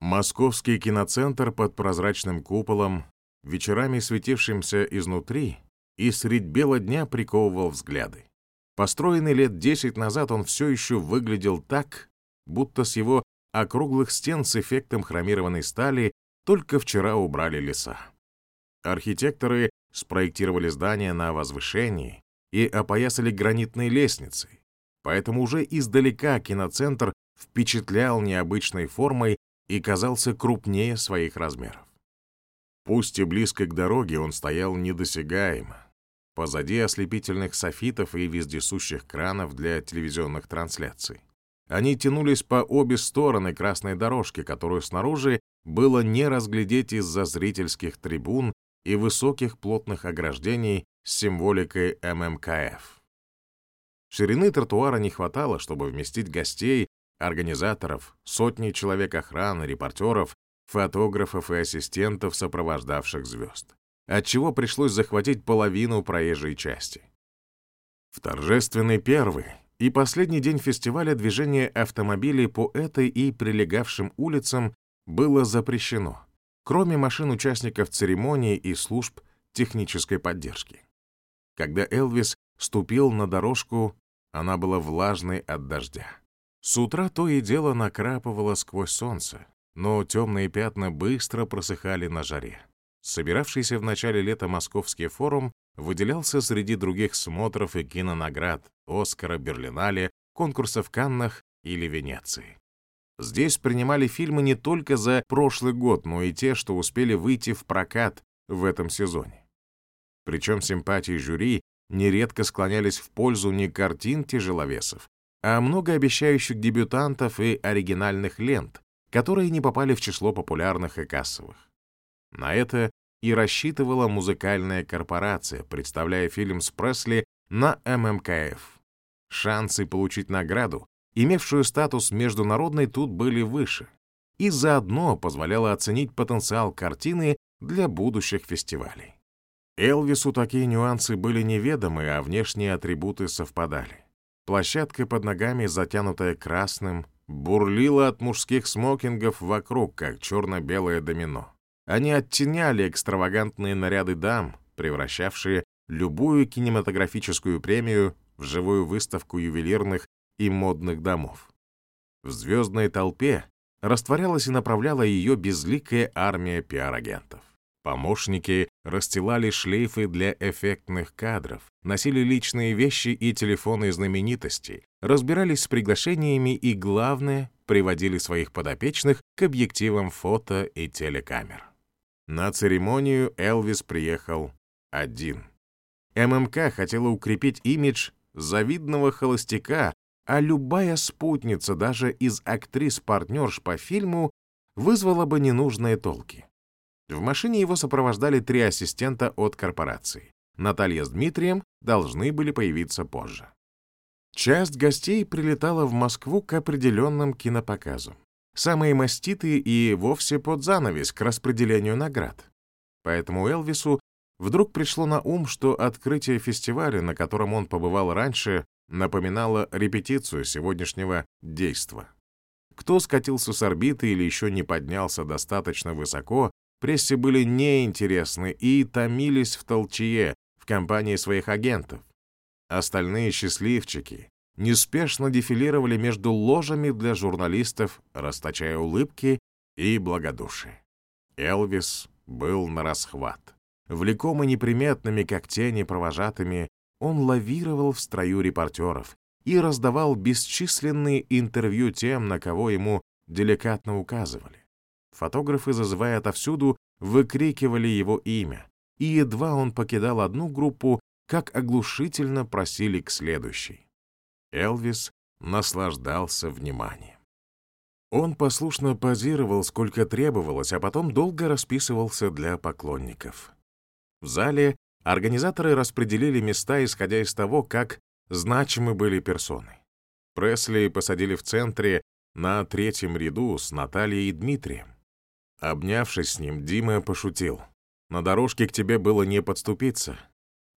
Московский киноцентр под прозрачным куполом, вечерами светившимся изнутри, и средь бела дня приковывал взгляды. Построенный лет десять назад он все еще выглядел так, будто с его округлых стен с эффектом хромированной стали только вчера убрали леса. Архитекторы спроектировали здание на возвышении и опоясали гранитной лестницей, поэтому уже издалека киноцентр впечатлял необычной формой и казался крупнее своих размеров. Пусть и близко к дороге он стоял недосягаемо, позади ослепительных софитов и вездесущих кранов для телевизионных трансляций. Они тянулись по обе стороны красной дорожки, которую снаружи было не разглядеть из-за зрительских трибун и высоких плотных ограждений с символикой ММКФ. Ширины тротуара не хватало, чтобы вместить гостей, организаторов, сотни человек охраны, репортеров, фотографов и ассистентов, сопровождавших звезд, отчего пришлось захватить половину проезжей части. В торжественный первый и последний день фестиваля движение автомобилей по этой и прилегавшим улицам было запрещено, кроме машин участников церемонии и служб технической поддержки. Когда Элвис ступил на дорожку, она была влажной от дождя. С утра то и дело накрапывало сквозь солнце, но темные пятна быстро просыхали на жаре. Собиравшийся в начале лета Московский форум выделялся среди других смотров и кинонаград Оскара, Берлинале, конкурсов в Каннах или Венеции. Здесь принимали фильмы не только за прошлый год, но и те, что успели выйти в прокат в этом сезоне. Причем симпатии жюри нередко склонялись в пользу не картин тяжеловесов, а многообещающих дебютантов и оригинальных лент, которые не попали в число популярных и кассовых. На это и рассчитывала музыкальная корпорация, представляя фильм с Пресли на ММКФ. Шансы получить награду, имевшую статус международной, тут были выше, и заодно позволяло оценить потенциал картины для будущих фестивалей. Элвису такие нюансы были неведомы, а внешние атрибуты совпадали. Площадка под ногами, затянутая красным, бурлила от мужских смокингов вокруг, как черно-белое домино. Они оттеняли экстравагантные наряды дам, превращавшие любую кинематографическую премию в живую выставку ювелирных и модных домов. В звездной толпе растворялась и направляла ее безликая армия пиар-агентов. Помощники расстилали шлейфы для эффектных кадров, носили личные вещи и телефоны знаменитостей, разбирались с приглашениями и, главное, приводили своих подопечных к объективам фото и телекамер. На церемонию Элвис приехал один. ММК хотела укрепить имидж завидного холостяка, а любая спутница даже из актрис-партнерш по фильму вызвала бы ненужные толки. В машине его сопровождали три ассистента от корпорации. Наталья с Дмитрием должны были появиться позже. Часть гостей прилетала в Москву к определенным кинопоказам самые маститые и вовсе под занавес к распределению наград. Поэтому Элвису вдруг пришло на ум, что открытие фестиваля, на котором он побывал раньше, напоминало репетицию сегодняшнего действа. Кто скатился с орбиты или еще не поднялся достаточно высоко, прессе были неинтересны и томились в толчье в компании своих агентов. Остальные счастливчики неспешно дефилировали между ложами для журналистов, расточая улыбки и благодушие. Элвис был на расхват. Влекомый неприметными, как тени, провожатыми, он лавировал в строю репортеров и раздавал бесчисленные интервью тем, на кого ему деликатно указывали. Фотографы, зазывая отовсюду, выкрикивали его имя, и едва он покидал одну группу, как оглушительно просили к следующей. Элвис наслаждался вниманием. Он послушно позировал, сколько требовалось, а потом долго расписывался для поклонников. В зале организаторы распределили места, исходя из того, как значимы были персоны. Пресли посадили в центре на третьем ряду с Натальей и Дмитрием. Обнявшись с ним, Дима пошутил. «На дорожке к тебе было не подступиться».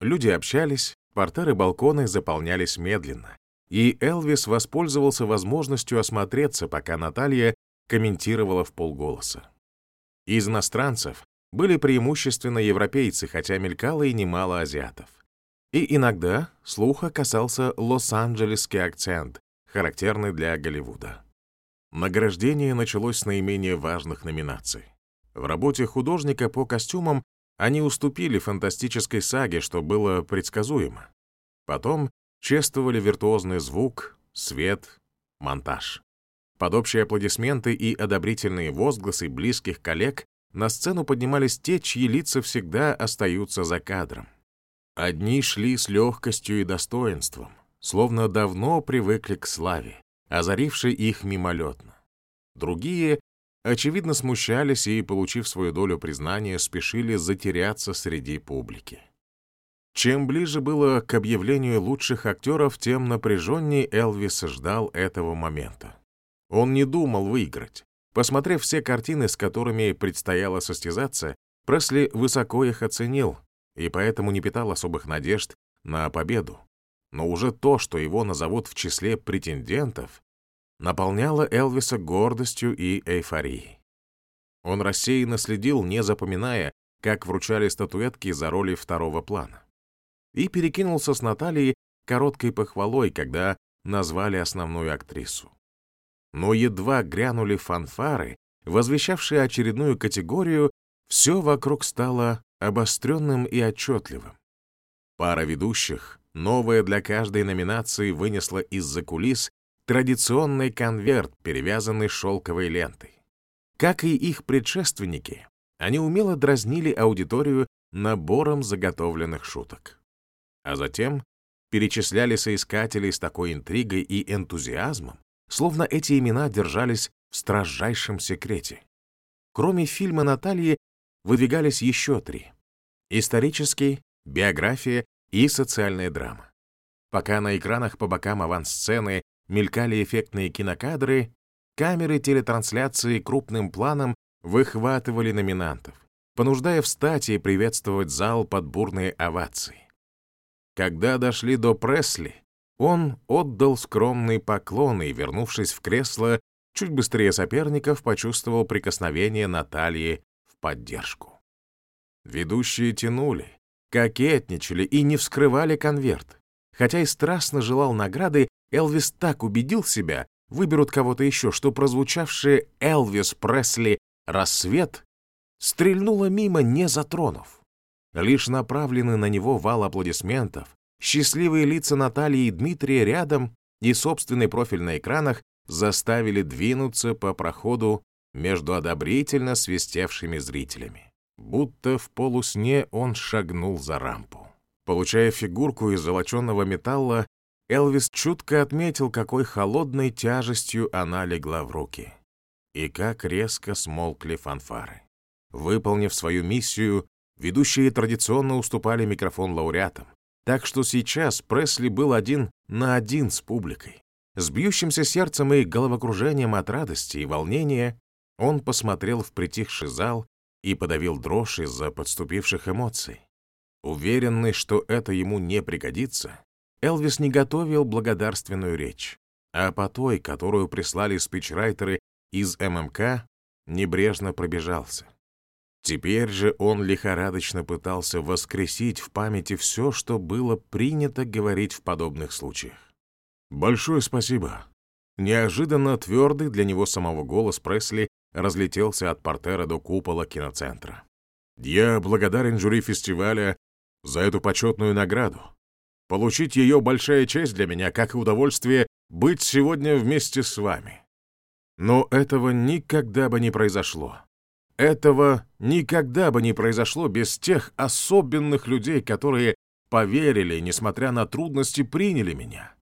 Люди общались, портеры балконы заполнялись медленно и Элвис воспользовался возможностью осмотреться, пока Наталья комментировала в полголоса. Из иностранцев были преимущественно европейцы, хотя мелькало и немало азиатов. И иногда слуха касался лос-анджелесский акцент, характерный для Голливуда. Награждение началось с наименее важных номинаций. В работе художника по костюмам они уступили фантастической саге, что было предсказуемо. Потом чествовали виртуозный звук, свет, монтаж. Под общие аплодисменты и одобрительные возгласы близких коллег на сцену поднимались те, чьи лица всегда остаются за кадром. Одни шли с легкостью и достоинством, словно давно привыкли к славе, озарившей их мимолетно. Другие, очевидно, смущались и, получив свою долю признания, спешили затеряться среди публики. Чем ближе было к объявлению лучших актеров, тем напряженнее Элвис ждал этого момента. Он не думал выиграть. Посмотрев все картины, с которыми предстояло состязаться, Пресли высоко их оценил и поэтому не питал особых надежд на победу. Но уже то, что его назовут в числе претендентов, наполняло Элвиса гордостью и эйфорией. Он рассеянно следил, не запоминая, как вручали статуэтки за роли второго плана. И перекинулся с Натальей короткой похвалой, когда назвали основную актрису. Но едва грянули фанфары, возвещавшие очередную категорию, все вокруг стало обостренным и отчетливым. Пара ведущих, новая для каждой номинации, вынесла из-за кулис традиционный конверт, перевязанный шелковой лентой. Как и их предшественники, они умело дразнили аудиторию набором заготовленных шуток. А затем перечисляли соискателей с такой интригой и энтузиазмом, словно эти имена держались в строжайшем секрете. Кроме фильма Натальи выдвигались еще три. Исторический, биография и социальная драма. Пока на экранах по бокам авансцены мелькали эффектные кинокадры, камеры телетрансляции крупным планом выхватывали номинантов, понуждая встать и приветствовать зал под бурные овации. Когда дошли до Пресли, он отдал скромный поклон и, вернувшись в кресло, чуть быстрее соперников почувствовал прикосновение Натальи в поддержку. Ведущие тянули, кокетничали и не вскрывали конверт. Хотя и страстно желал награды, Элвис так убедил себя, выберут кого-то еще, что прозвучавшее «Элвис Пресли. Рассвет» стрельнуло мимо, не затронув. Лишь направленный на него вал аплодисментов, счастливые лица Натальи и Дмитрия рядом и собственный профиль на экранах заставили двинуться по проходу между одобрительно свистевшими зрителями. Будто в полусне он шагнул за рампу. Получая фигурку из золоченного металла, Элвис чутко отметил, какой холодной тяжестью она легла в руки. И как резко смолкли фанфары. Выполнив свою миссию, ведущие традиционно уступали микрофон лауреатам. Так что сейчас Пресли был один на один с публикой. С бьющимся сердцем и головокружением от радости и волнения он посмотрел в притихший зал и подавил дрожь из-за подступивших эмоций. Уверенный, что это ему не пригодится, Элвис не готовил благодарственную речь, а по той, которую прислали спичрайтеры из ММК, небрежно пробежался. Теперь же он лихорадочно пытался воскресить в памяти все, что было принято говорить в подобных случаях. «Большое спасибо». Неожиданно твердый для него самого голос Пресли разлетелся от портера до купола киноцентра. «Я благодарен жюри фестиваля за эту почетную награду. Получить ее большая честь для меня, как и удовольствие быть сегодня вместе с вами. Но этого никогда бы не произошло. Этого никогда бы не произошло без тех особенных людей, которые поверили, несмотря на трудности, приняли меня.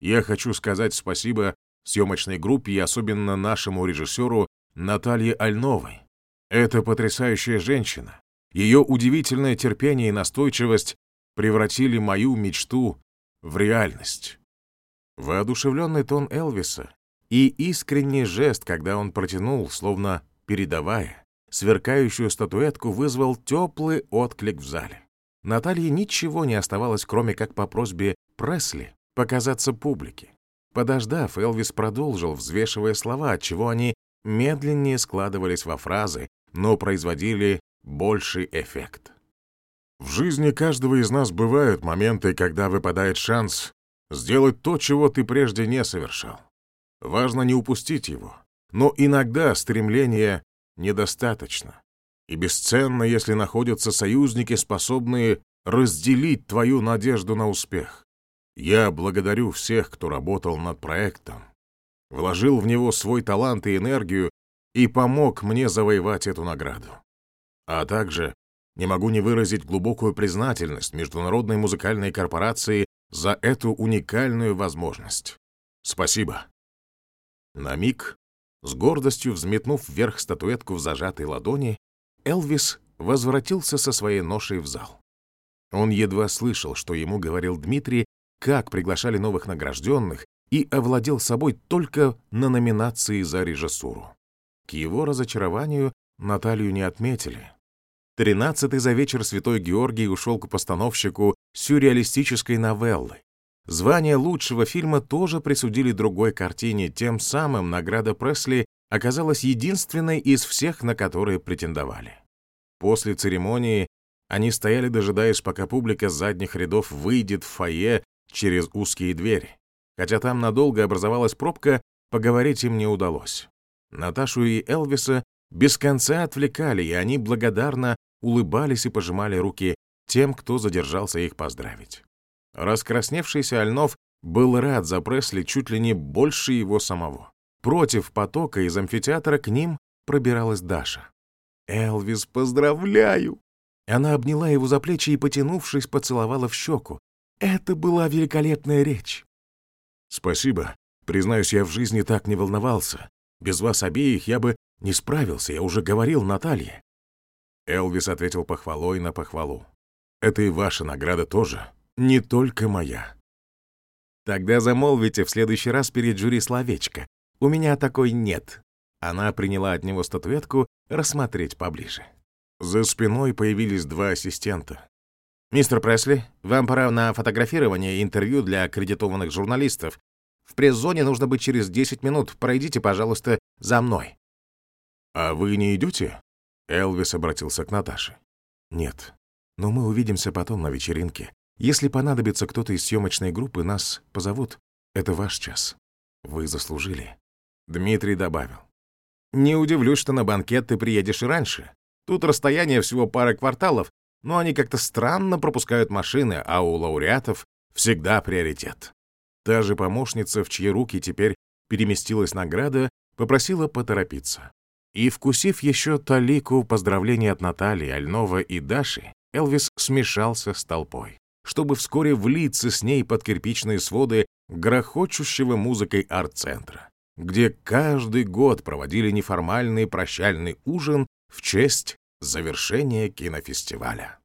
Я хочу сказать спасибо съемочной группе и особенно нашему режиссеру Наталье Альновой. Это потрясающая женщина. Ее удивительное терпение и настойчивость превратили мою мечту в реальность. Воодушевленный тон Элвиса и искренний жест, когда он протянул, словно передавая, сверкающую статуэтку вызвал теплый отклик в зале. Наталье ничего не оставалось, кроме как по просьбе Пресли показаться публике. Подождав, Элвис продолжил, взвешивая слова, отчего они медленнее складывались во фразы, но производили больший эффект. В жизни каждого из нас бывают моменты, когда выпадает шанс сделать то, чего ты прежде не совершал. Важно не упустить его. Но иногда стремления недостаточно. И бесценно, если находятся союзники, способные разделить твою надежду на успех. Я благодарю всех, кто работал над проектом, вложил в него свой талант и энергию и помог мне завоевать эту награду. А также не могу не выразить глубокую признательность Международной музыкальной корпорации за эту уникальную возможность. Спасибо. На миг, с гордостью взметнув вверх статуэтку в зажатой ладони, Элвис возвратился со своей ношей в зал. Он едва слышал, что ему говорил Дмитрий, как приглашали новых награжденных, и овладел собой только на номинации за режиссуру. К его разочарованию Наталью не отметили. Тринадцатый за вечер Святой Георгий ушел к постановщику сюрреалистической новеллы. Звание лучшего фильма тоже присудили другой картине, тем самым награда Пресли оказалась единственной из всех, на которые претендовали. После церемонии они стояли, дожидаясь, пока публика с задних рядов выйдет в фойе через узкие двери. Хотя там надолго образовалась пробка, поговорить им не удалось. Наташу и Элвиса без конца отвлекали, и они благодарно улыбались и пожимали руки тем, кто задержался их поздравить. Раскрасневшийся Альнов был рад за Пресли чуть ли не больше его самого. Против потока из амфитеатра к ним пробиралась Даша. «Элвис, поздравляю!» Она обняла его за плечи и, потянувшись, поцеловала в щеку. Это была великолепная речь. «Спасибо. Признаюсь, я в жизни так не волновался. Без вас обеих я бы не справился, я уже говорил Наталье». Элвис ответил похвалой на похвалу. «Это и ваша награда тоже, не только моя». «Тогда замолвите в следующий раз перед жюри словечко. У меня такой нет». Она приняла от него статуэтку рассмотреть поближе. За спиной появились два ассистента. «Мистер Пресли, вам пора на фотографирование и интервью для аккредитованных журналистов. В пресс-зоне нужно быть через 10 минут. Пройдите, пожалуйста, за мной». «А вы не идете?» Элвис обратился к Наташе. «Нет, но мы увидимся потом на вечеринке. Если понадобится кто-то из съемочной группы, нас позовут. Это ваш час. Вы заслужили». Дмитрий добавил. «Не удивлюсь, что на банкет ты приедешь и раньше. Тут расстояние всего пара кварталов, но они как-то странно пропускают машины, а у лауреатов всегда приоритет. Та же помощница, в чьи руки теперь переместилась награда, попросила поторопиться. И, вкусив еще талику поздравлений от Натальи, Альнова и Даши, Элвис смешался с толпой, чтобы вскоре влиться с ней под кирпичные своды грохочущего музыкой арт-центра, где каждый год проводили неформальный прощальный ужин в честь завершения кинофестиваля.